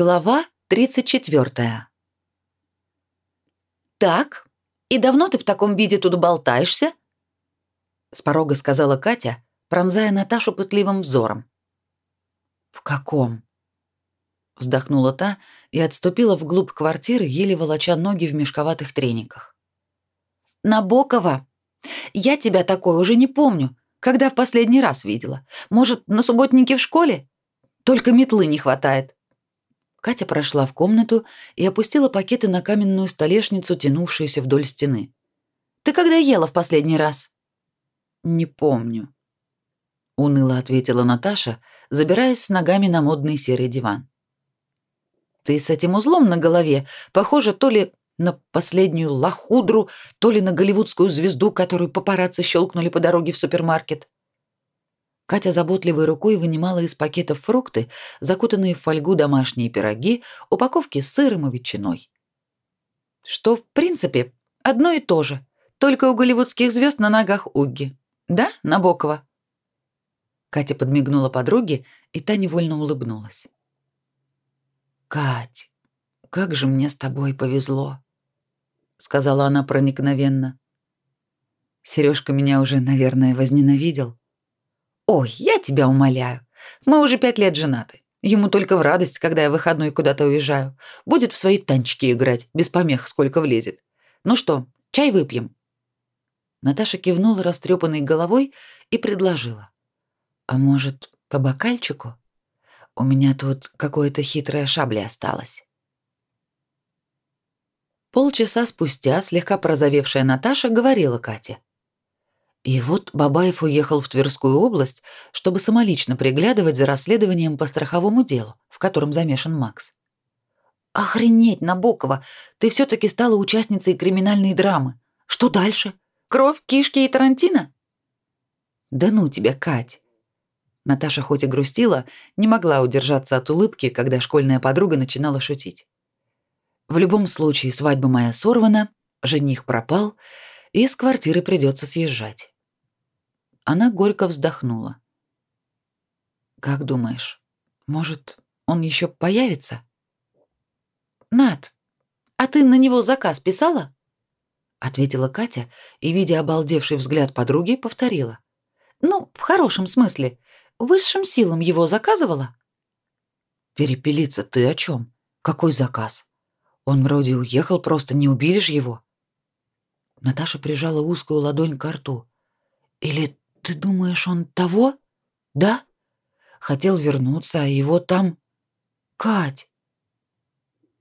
Глава 34. «Так, и давно ты в таком виде тут болтаешься?» С порога сказала Катя, пронзая Наташу пытливым взором. «В каком?» Вздохнула та и отступила вглубь квартиры, еле волоча ноги в мешковатых трениках. «Набокова! Я тебя такой уже не помню. Когда в последний раз видела? Может, на субботнике в школе? Только метлы не хватает». Катя прошла в комнату и опустила пакеты на каменную столешницу, тянувшуюся вдоль стены. «Ты когда ела в последний раз?» «Не помню», — уныло ответила Наташа, забираясь с ногами на модный серый диван. «Ты с этим узлом на голове похожа то ли на последнюю лохудру, то ли на голливудскую звезду, которую папарацци щелкнули по дороге в супермаркет. Катя заботливой рукой вынимала из пакетов фрукты, закутанные в фольгу домашние пироги, упаковки с сыром и ветчиной. Что, в принципе, одно и то же, только у голливудских звезд на ногах Угги. Да, Набокова? Катя подмигнула подруге, и та невольно улыбнулась. «Кать, как же мне с тобой повезло», — сказала она проникновенно. Сережка меня уже, наверное, возненавидел. «Ой, я тебя умоляю. Мы уже пять лет женаты. Ему только в радость, когда я выходной куда-то уезжаю. Будет в свои танчики играть, без помех, сколько влезет. Ну что, чай выпьем?» Наташа кивнула растрепанной головой и предложила. «А может, по бокальчику? У меня тут какое-то хитрое шабля осталось». Полчаса спустя слегка прозовевшая Наташа говорила Кате. И вот Бабаев уехал в Тверскую область, чтобы самолично приглядывать за расследованием по страховому делу, в котором замешан Макс. Охренеть, Набокова, ты все таки стала участницей криминальной драмы. Что дальше? Кровь, кишки и Тарантино? Да ну тебя, Кать. Наташа хоть и грустила, не могла удержаться от улыбки, когда школьная подруга начинала шутить. В любом случае свадьба моя сорвана, жених пропал, и из квартиры придется съезжать. Она горько вздохнула. Как думаешь, может, он еще появится? Над, а ты на него заказ писала? ответила Катя и, видя обалдевший взгляд подруги, повторила. Ну, в хорошем смысле. Высшим силам его заказывала? Перепелиться ты о чем? Какой заказ? Он вроде уехал, просто не убили ж его. Наташа прижала узкую ладонь к рту. Или ты думаешь, он того? Да? Хотел вернуться, а его там Кать.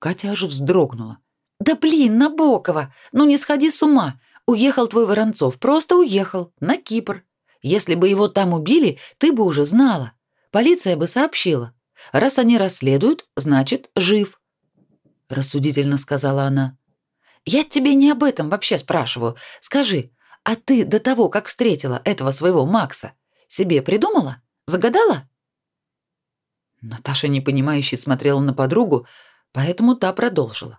Катя аж вздрогнула. Да блин, Набокова, ну не сходи с ума. Уехал твой Воронцов, просто уехал на Кипр. Если бы его там убили, ты бы уже знала. Полиция бы сообщила. Раз они расследуют, значит, жив, рассудительно сказала она. Я тебе не об этом вообще спрашиваю. Скажи, а ты до того, как встретила этого своего Макса, себе придумала? Загадала? Наташа непонимающе смотрела на подругу, поэтому та продолжила.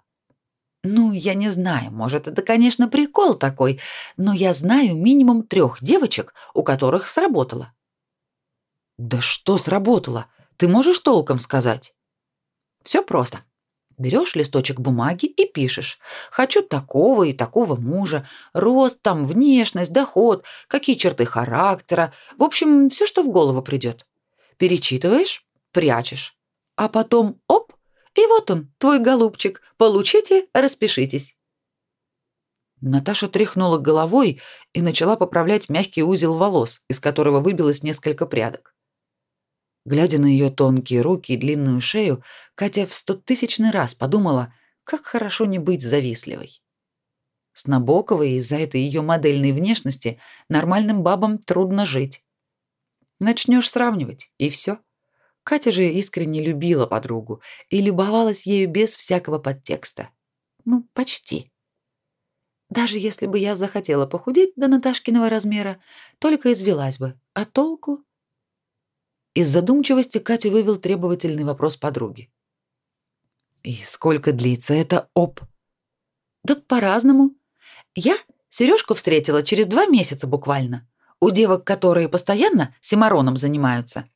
Ну, я не знаю, может, это, конечно, прикол такой, но я знаю минимум трех девочек, у которых сработало. Да что сработало? Ты можешь толком сказать? Все просто. Берешь листочек бумаги и пишешь. Хочу такого и такого мужа, рост, там, внешность, доход, какие черты характера, в общем, все, что в голову придет. Перечитываешь, прячешь. А потом, оп, и вот он, твой голубчик. Получите, распишитесь. Наташа тряхнула головой и начала поправлять мягкий узел волос, из которого выбилось несколько прядок. Глядя на ее тонкие руки и длинную шею, Катя в стотысячный раз подумала, как хорошо не быть завистливой. С Набоковой из-за этой ее модельной внешности нормальным бабам трудно жить. Начнешь сравнивать, и все. Катя же искренне любила подругу и любовалась ею без всякого подтекста. Ну, почти. Даже если бы я захотела похудеть до Наташкиного размера, только извелась бы. А толку? Из задумчивости Катю вывел требовательный вопрос подруги. «И сколько длится это оп?» «Да по-разному. Я Сережку встретила через два месяца буквально. У девок, которые постоянно симароном занимаются.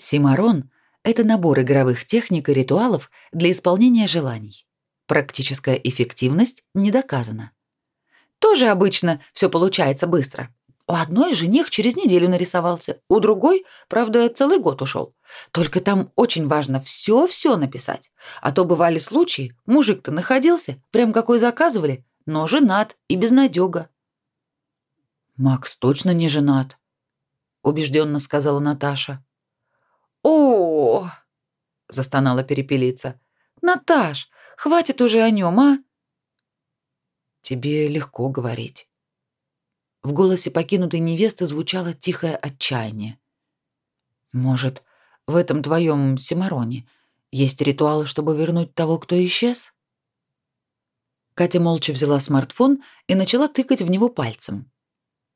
Симарон — это набор игровых техник и ритуалов для исполнения желаний. Практическая эффективность не доказана. Тоже обычно все получается быстро. У одной жених через неделю нарисовался, у другой, правда, целый год ушел. Только там очень важно все-все написать. А то бывали случаи, мужик-то находился, прям какой заказывали, но женат и безнадега. «Макс точно не женат», — убежденно сказала Наташа. «О!», -о — застонала перепелица. «Наташ, хватит уже о нем, а?» «Тебе легко говорить». В голосе покинутой невесты звучало тихое отчаяние. «Может, в этом твоем Симароне есть ритуалы, чтобы вернуть того, кто исчез?» Катя молча взяла смартфон и начала тыкать в него пальцем.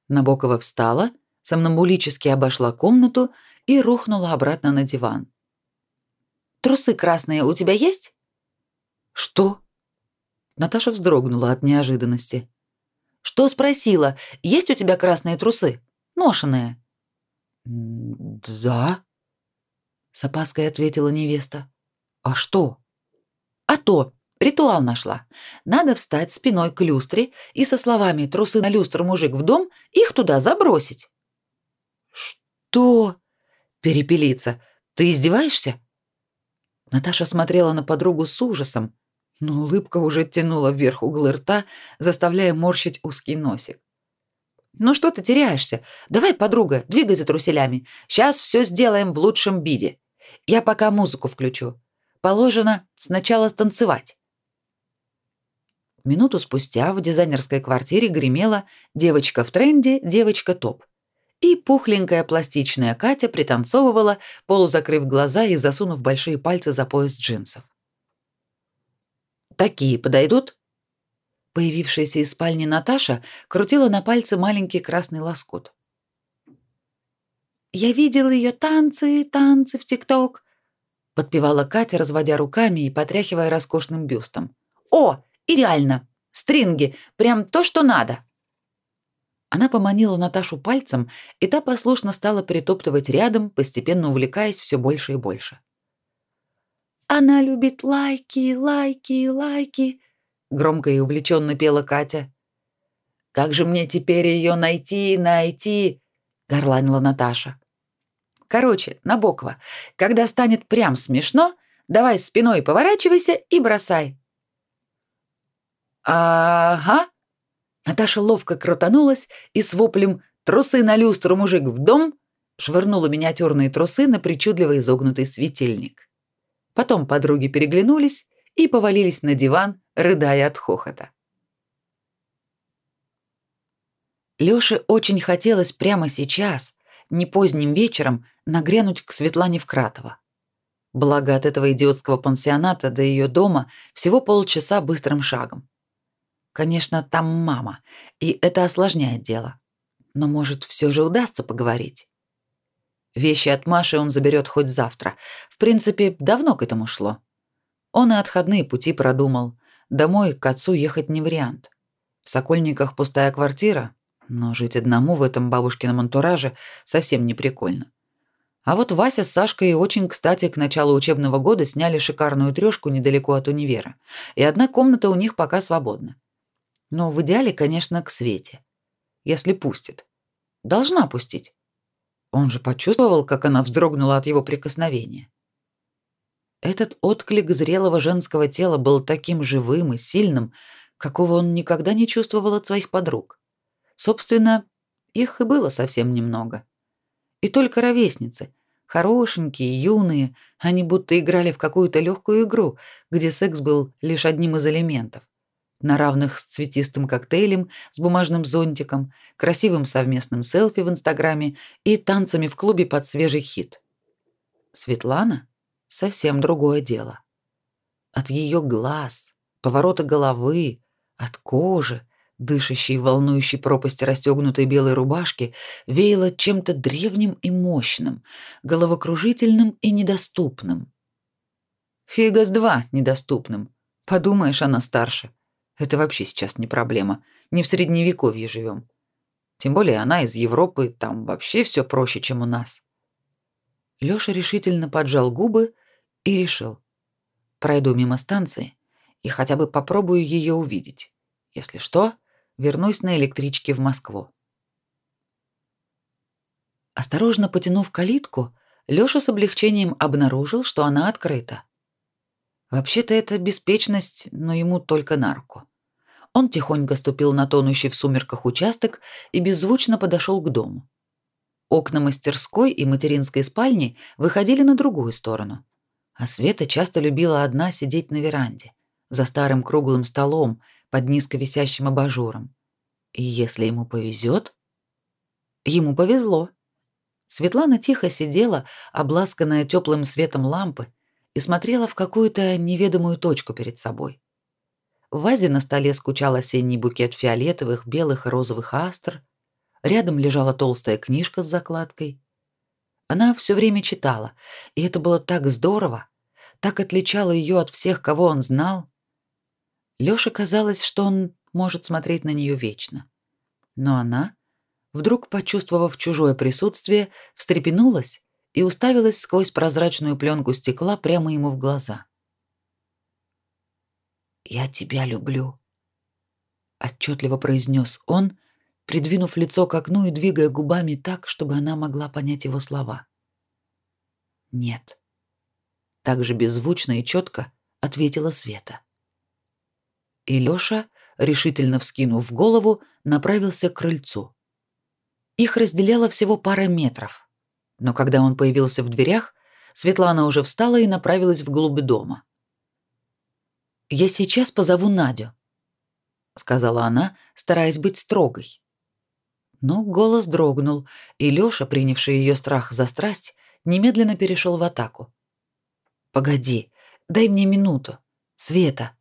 Набокова встала, сомнамбулически обошла комнату и рухнула обратно на диван. «Трусы красные у тебя есть?» «Что?» Наташа вздрогнула от неожиданности. Что спросила? Есть у тебя красные трусы? Ношеные? Да. С опаской ответила невеста. А что? А то, ритуал нашла. Надо встать спиной к люстре и со словами «трусы на люстру, мужик, в дом» их туда забросить. Что? Перепелица. Ты издеваешься? Наташа смотрела на подругу с ужасом, но улыбка уже тянула вверх углы рта, заставляя морщить узкий носик. «Ну что ты теряешься? Давай, подруга, двигай за труселями. Сейчас все сделаем в лучшем виде. Я пока музыку включу. Положено сначала танцевать». Минуту спустя в дизайнерской квартире гремела «Девочка в тренде, девочка топ». И пухленькая пластичная Катя пританцовывала, полузакрыв глаза и засунув большие пальцы за пояс джинсов. Такие подойдут?» Появившаяся из спальни Наташа крутила на пальце маленький красный лоскут. «Я видела ее танцы, танцы в ТикТок», — подпевала Катя, разводя руками и потряхивая роскошным бюстом. «О, идеально! Стринги, прям то, что надо!» Она поманила Наташу пальцем, и та послушно стала притоптывать рядом, постепенно увлекаясь все больше и больше. Она любит лайки, лайки, лайки, громко и увлеченно пела Катя. Как же мне теперь ее найти, найти? горланила Наташа. Короче, Набокова, когда станет прям смешно, давай спиной поворачивайся и бросай. Ага. Наташа ловко крутанулась и с воплем «Трусы на люстру, мужик, в дом!» швырнула миниатюрные трусы на причудливо изогнутый светильник. Потом подруги переглянулись и повалились на диван, рыдая от хохота. Лёше очень хотелось прямо сейчас, не поздним вечером, нагрянуть к Светлане Вкратова. Благо от этого идиотского пансионата до её дома всего полчаса быстрым шагом. Конечно, там мама, и это осложняет дело. Но, может, всё же удастся поговорить. Вещи от Маши он заберет хоть завтра. В принципе, давно к этому шло. Он и отходные пути продумал. Домой к отцу ехать не вариант. В Сокольниках пустая квартира, но жить одному в этом бабушкином антураже совсем не прикольно. А вот Вася с Сашкой очень, кстати, к началу учебного года сняли шикарную трёшку недалеко от универа, и одна комната у них пока свободна. Но в идеале, конечно, к Свете. Если пустит. Должна пустить. Он же почувствовал, как она вздрогнула от его прикосновения. Этот отклик зрелого женского тела был таким живым и сильным, какого он никогда не чувствовал от своих подруг. Собственно, их и было совсем немного. И только ровесницы, хорошенькие, юные, они будто играли в какую-то легкую игру, где секс был лишь одним из элементов на равных с цветистым коктейлем, с бумажным зонтиком, красивым совместным селфи в Инстаграме и танцами в клубе под свежий хит. Светлана — совсем другое дело. От ее глаз, поворота головы, от кожи, дышащей волнующей пропасти расстегнутой белой рубашки, веяло чем-то древним и мощным, головокружительным и недоступным. Фига с два недоступным. Подумаешь, она старше. Это вообще сейчас не проблема. Не в средневековье живем. Тем более она из Европы, там вообще все проще, чем у нас. Лёша решительно поджал губы и решил. Пройду мимо станции и хотя бы попробую её увидеть. Если что, вернусь на электричке в Москву. Осторожно потянув калитку, Лёша с облегчением обнаружил, что она открыта. Вообще-то это беспечность, но ему только на руку. Он тихонько ступил на тонущий в сумерках участок и беззвучно подошел к дому. Окна мастерской и материнской спальни выходили на другую сторону. А Света часто любила одна сидеть на веранде, за старым круглым столом, под низко висящим абажуром. И если ему повезет, ему повезло. Светлана тихо сидела, обласканная теплым светом лампы, и смотрела в какую-то неведомую точку перед собой. В вазе на столе скучал осенний букет фиолетовых, белых и розовых астр. Рядом лежала толстая книжка с закладкой. Она все время читала, и это было так здорово, так отличало ее от всех, кого он знал. Лёше казалось, что он может смотреть на нее вечно. Но она вдруг, почувствовав чужое присутствие, встрепенулась и уставилась сквозь прозрачную пленку стекла прямо ему в глаза. «Я тебя люблю», — отчетливо произнес он, придвинув лицо к окну и двигая губами так, чтобы она могла понять его слова. «Нет», — так же беззвучно и четко ответила Света. И Лёша, решительно вскинув голову, направился к крыльцу. Их разделяло всего пара метров. Но когда он появился в дверях, Светлана уже встала и направилась вглубь дома. «Я сейчас позову Надю», — сказала она, стараясь быть строгой. Но голос дрогнул, и Лёша, принявший ее страх за страсть, немедленно перешел в атаку. «Погоди, дай мне минуту. Света».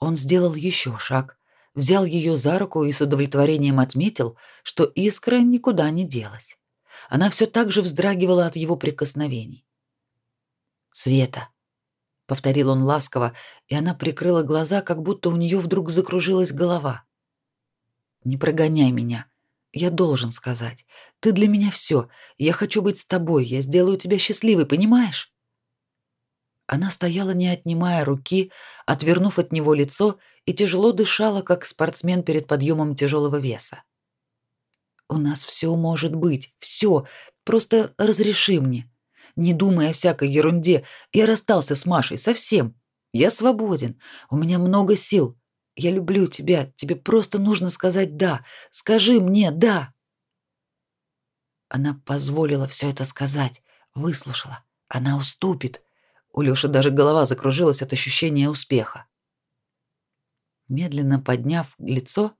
Он сделал еще шаг, взял ее за руку и с удовлетворением отметил, что искра никуда не делась. Она все так же вздрагивала от его прикосновений. «Света», — повторил он ласково, и она прикрыла глаза, как будто у нее вдруг закружилась голова. «Не прогоняй меня. Я должен сказать. Ты для меня все. Я хочу быть с тобой. Я сделаю тебя счастливой, понимаешь?» Она стояла, не отнимая руки, отвернув от него лицо и тяжело дышала, как спортсмен перед подъемом тяжелого веса. «У нас все может быть, все. Просто разреши мне. Не думай о всякой ерунде. Я расстался с Машей совсем. Я свободен. У меня много сил. Я люблю тебя. Тебе просто нужно сказать «да». Скажи мне «да». Она позволила все это сказать, выслушала. Она уступит. У Лёши даже голова закружилась от ощущения успеха. Медленно подняв лицо,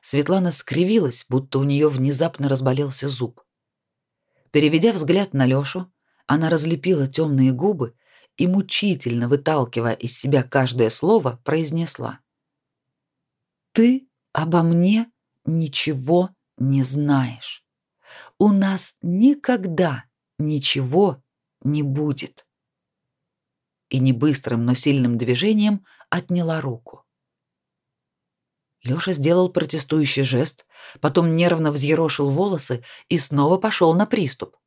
Светлана скривилась, будто у нее внезапно разболелся зуб. Переведя взгляд на Лёшу, она разлепила темные губы и мучительно выталкивая из себя каждое слово, произнесла: "Ты обо мне ничего не знаешь. У нас никогда ничего не будет" и не быстрым, но сильным движением отняла руку. Лёша сделал протестующий жест, потом нервно взъерошил волосы и снова пошел на приступ.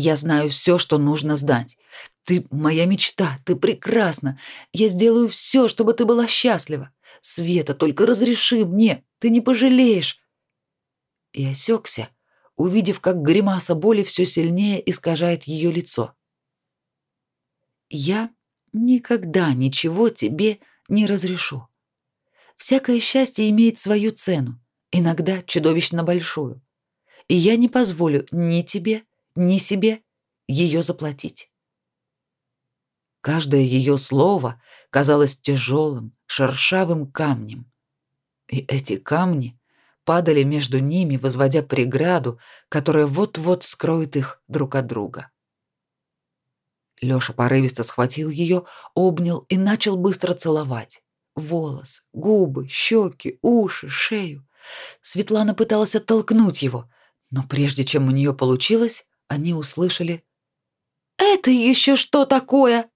Я знаю все, что нужно знать. Ты моя мечта, ты прекрасна. Я сделаю все, чтобы ты была счастлива. Света, только разреши мне, ты не пожалеешь. И осекся, увидев, как гримаса боли все сильнее искажает ее лицо. Я никогда ничего тебе не разрешу. Всякое счастье имеет свою цену, иногда чудовищно большую. И я не позволю ни тебе, ни себе ее заплатить. Каждое ее слово казалось тяжелым, шершавым камнем. И эти камни падали между ними, возводя преграду, которая вот-вот скроет их друг от друга. Лёша порывисто схватил её, обнял и начал быстро целовать. Волосы, губы, щеки, уши, шею. Светлана пыталась оттолкнуть его, но прежде чем у неё получилось, они услышали «Это ещё что такое?»